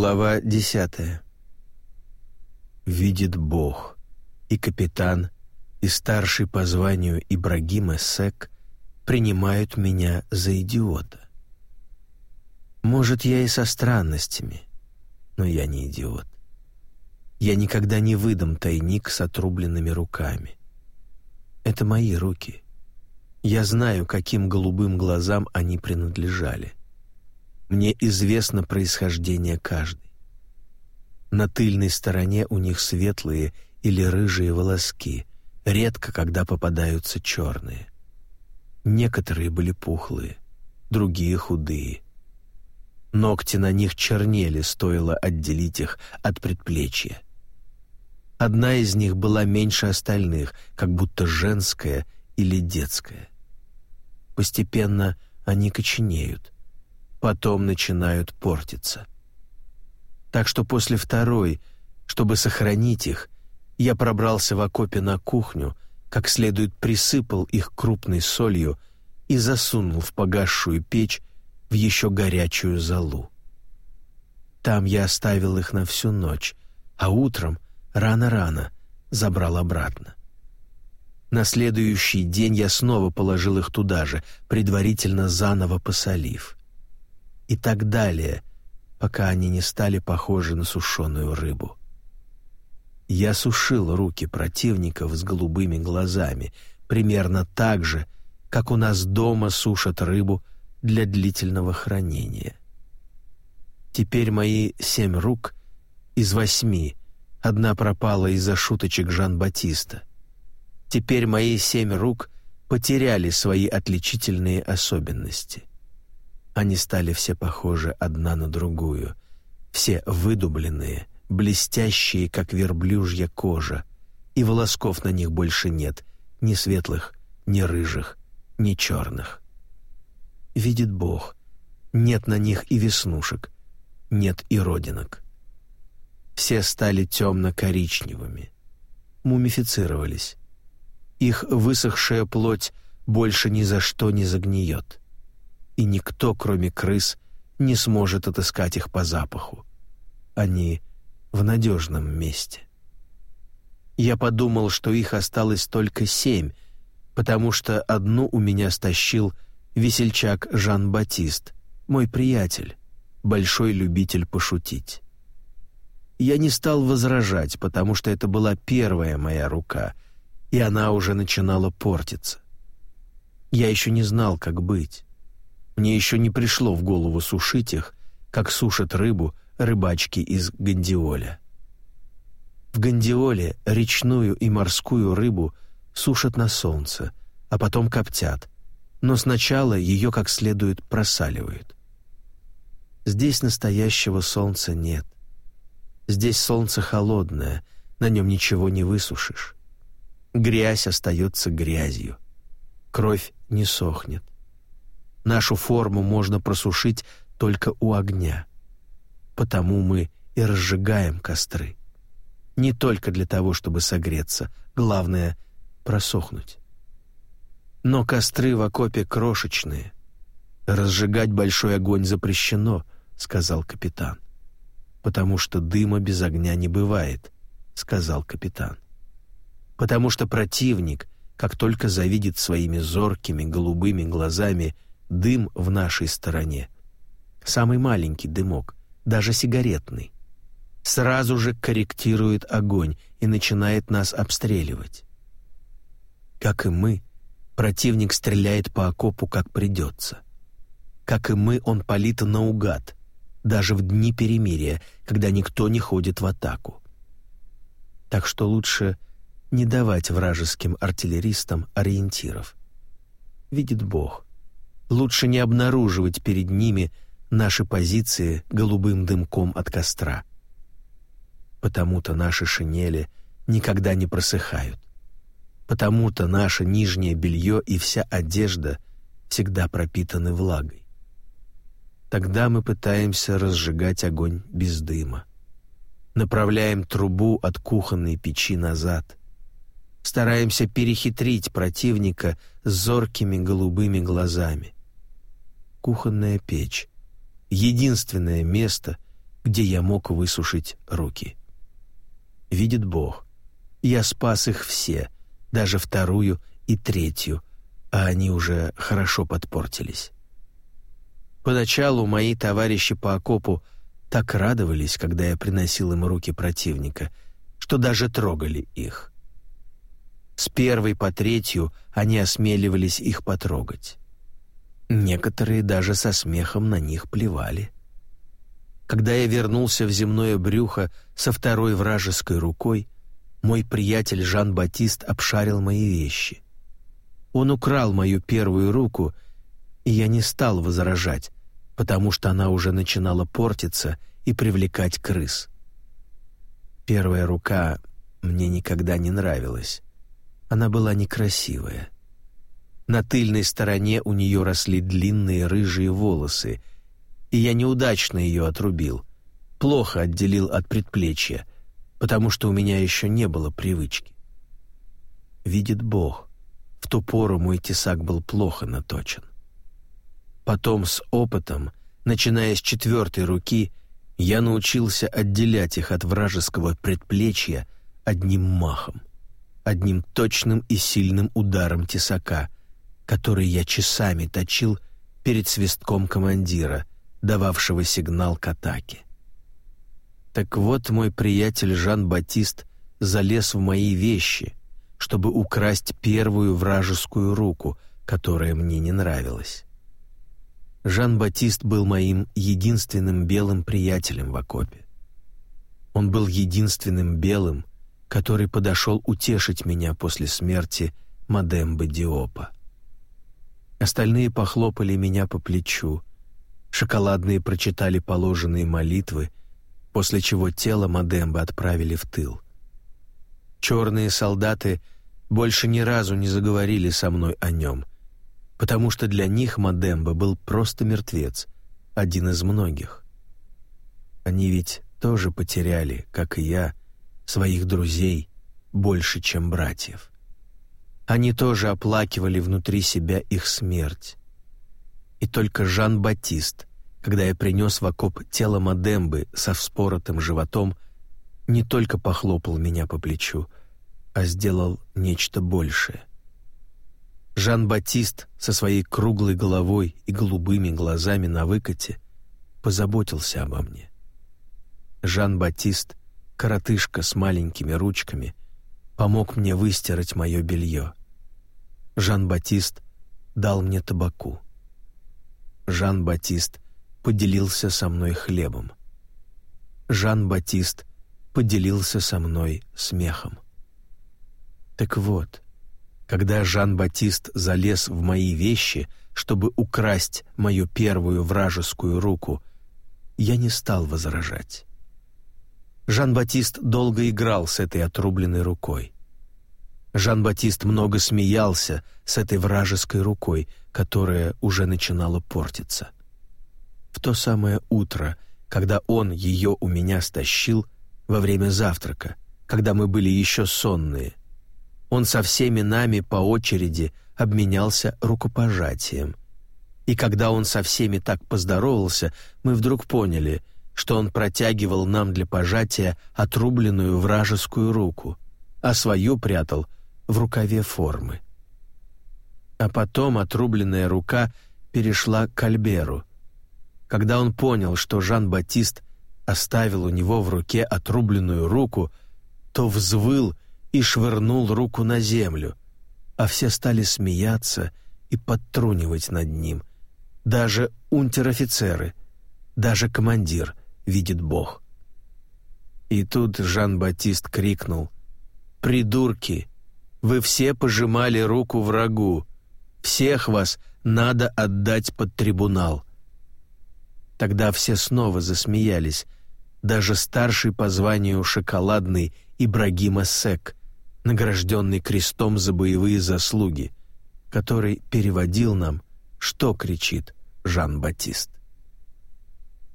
Глава десятая. Видит Бог, и капитан, и старший по званию Ибрагим Эссек принимают меня за идиота. Может, я и со странностями, но я не идиот. Я никогда не выдам тайник с отрубленными руками. Это мои руки. Я знаю, каким голубым глазам они принадлежали. Мне известно происхождение каждой. На тыльной стороне у них светлые или рыжие волоски, редко когда попадаются черные. Некоторые были пухлые, другие худые. Ногти на них чернели, стоило отделить их от предплечья. Одна из них была меньше остальных, как будто женская или детская. Постепенно они коченеют — потом начинают портиться. Так что после второй, чтобы сохранить их, я пробрался в окопе на кухню, как следует присыпал их крупной солью и засунул в погасшую печь в еще горячую золу. Там я оставил их на всю ночь, а утром, рано-рано, забрал обратно. На следующий день я снова положил их туда же, предварительно заново посолив и так далее, пока они не стали похожи на сушеную рыбу. Я сушил руки противников с голубыми глазами, примерно так же, как у нас дома сушат рыбу для длительного хранения. Теперь мои семь рук из восьми, одна пропала из-за шуточек Жан-Батиста. Теперь мои семь рук потеряли свои отличительные особенности. Они стали все похожи одна на другую, все выдубленные, блестящие, как верблюжья кожа, и волосков на них больше нет, ни светлых, ни рыжих, ни черных. Видит Бог, нет на них и веснушек, нет и родинок. Все стали темно-коричневыми, мумифицировались. Их высохшая плоть больше ни за что не загниет и никто, кроме крыс, не сможет отыскать их по запаху. Они в надежном месте. Я подумал, что их осталось только семь, потому что одну у меня стащил весельчак Жан-Батист, мой приятель, большой любитель пошутить. Я не стал возражать, потому что это была первая моя рука, и она уже начинала портиться. Я еще не знал, как быть. Мне еще не пришло в голову сушить их, как сушат рыбу рыбачки из Гандиоля. В Гандиоле речную и морскую рыбу сушат на солнце, а потом коптят, но сначала ее как следует просаливают. Здесь настоящего солнца нет. Здесь солнце холодное, на нем ничего не высушишь. Грязь остается грязью. Кровь не сохнет. Нашу форму можно просушить только у огня. Потому мы и разжигаем костры. Не только для того, чтобы согреться, главное — просохнуть. Но костры в окопе крошечные. «Разжигать большой огонь запрещено», — сказал капитан. «Потому что дыма без огня не бывает», — сказал капитан. «Потому что противник, как только завидит своими зоркими голубыми глазами — дым в нашей стороне. Самый маленький дымок, даже сигаретный. Сразу же корректирует огонь и начинает нас обстреливать. Как и мы, противник стреляет по окопу, как придется. Как и мы, он палит наугад, даже в дни перемирия, когда никто не ходит в атаку. Так что лучше не давать вражеским артиллеристам ориентиров. Видит Бог, лучше не обнаруживать перед ними наши позиции голубым дымком от костра. Потому-то наши шинели никогда не просыхают. Потому-то наше нижнее белье и вся одежда всегда пропитаны влагой. Тогда мы пытаемся разжигать огонь без дыма. Направляем трубу от кухонной печи назад. Стараемся перехитрить противника с зоркими голубыми глазами кухонная печь. Единственное место, где я мог высушить руки. Видит Бог, я спас их все, даже вторую и третью, а они уже хорошо подпортились. Поначалу мои товарищи по окопу так радовались, когда я приносил им руки противника, что даже трогали их. С первой по третью они осмеливались их потрогать. Некоторые даже со смехом на них плевали. Когда я вернулся в земное брюхо со второй вражеской рукой, мой приятель Жан-Батист обшарил мои вещи. Он украл мою первую руку, и я не стал возражать, потому что она уже начинала портиться и привлекать крыс. Первая рука мне никогда не нравилась. Она была некрасивая. На тыльной стороне у нее росли длинные рыжие волосы, и я неудачно ее отрубил, плохо отделил от предплечья, потому что у меня еще не было привычки. Видит Бог, в ту пору мой тесак был плохо наточен. Потом с опытом, начиная с четвертой руки, я научился отделять их от вражеского предплечья одним махом, одним точным и сильным ударом тесака, который я часами точил перед свистком командира, дававшего сигнал к атаке. Так вот мой приятель Жан-Батист залез в мои вещи, чтобы украсть первую вражескую руку, которая мне не нравилась. Жан-Батист был моим единственным белым приятелем в окопе. Он был единственным белым, который подошел утешить меня после смерти Мадембы Диопа. Остальные похлопали меня по плечу. Шоколадные прочитали положенные молитвы, после чего тело Мадембы отправили в тыл. Черные солдаты больше ни разу не заговорили со мной о нем, потому что для них Мадемба был просто мертвец, один из многих. Они ведь тоже потеряли, как и я, своих друзей больше, чем братьев. Они тоже оплакивали внутри себя их смерть. И только Жан-Батист, когда я принес в окоп тело Мадембы со вспоротым животом, не только похлопал меня по плечу, а сделал нечто большее. Жан-Батист со своей круглой головой и голубыми глазами на выкате позаботился обо мне. Жан-Батист, коротышка с маленькими ручками, помог мне выстирать мое белье. Жан-Батист дал мне табаку. Жан-Батист поделился со мной хлебом. Жан-Батист поделился со мной смехом. Так вот, когда Жан-Батист залез в мои вещи, чтобы украсть мою первую вражескую руку, я не стал возражать. Жан-Батист долго играл с этой отрубленной рукой. Жан-Батист много смеялся с этой вражеской рукой, которая уже начинала портиться. В то самое утро, когда он ее у меня стащил во время завтрака, когда мы были еще сонные, он со всеми нами по очереди обменялся рукопожатием. И когда он со всеми так поздоровался, мы вдруг поняли, что он протягивал нам для пожатия отрубленную вражескую руку, а свою прятал — в рукаве формы. А потом отрубленная рука перешла к Альберу. Когда он понял, что Жан-Батист оставил у него в руке отрубленную руку, то взвыл и швырнул руку на землю, а все стали смеяться и подтрунивать над ним. Даже унтер-офицеры, даже командир, видит Бог. И тут Жан-Батист крикнул «Придурки! Вы все пожимали руку врагу. Всех вас надо отдать под трибунал». Тогда все снова засмеялись, даже старший по званию шоколадный Ибрагима Сек, награжденный крестом за боевые заслуги, который переводил нам, что кричит Жан-Батист.